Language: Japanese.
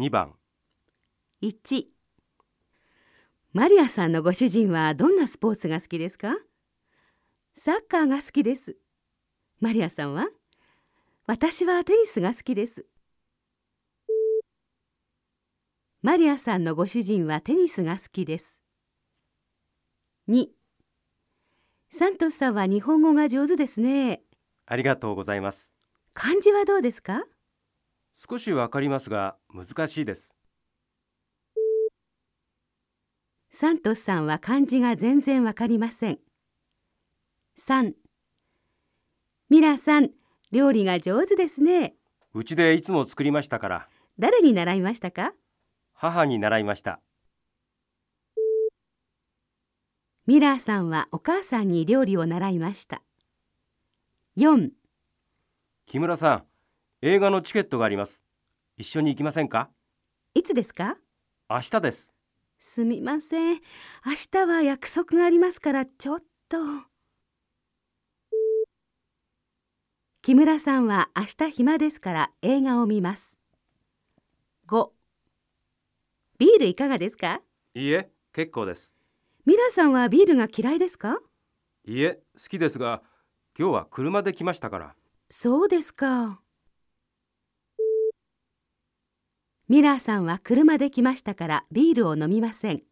2番。1マリアさんのご主人はどんなスポーツが好きですか？サッカーが好きです。マリアさんは？私はテニスが好きです。マリアさんのご主人はテニスが好きです。2サントスさんは日本語が上手ですね。ありがとうございます。漢字はどうですか？少しわかりますが難しいです。サントスさんは漢字が全然わかりません。3ミラさん料理が上手ですね。うちでいつも作りましたから。誰に習いましたか？母に習いました。ミラーさんはお母さんに料理を習いました。4木村さん映画のチケットがあります。一緒に行きませんか？いつですか？明日です。すみません。明日は約束がありますからちょっと。木村さんは明日暇ですから映画を見ます。5ビールいかがですか？いいえ結構です。ミラさんはビールが嫌いですか？いいえ好きですが今日は車で来ましたから。そうですかミラーさんは車で来ましたからビールを飲みません。